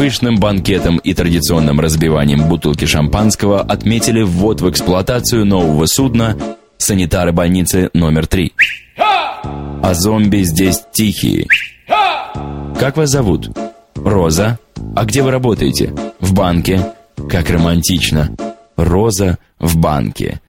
пышным банкетом и традиционным разбиванием бутылки шампанского отметили ввод в эксплуатацию нового судна санитары больницы номер три. А зомби здесь тихие. Как вас зовут? Роза. А где вы работаете? В банке. Как романтично. Роза в банке.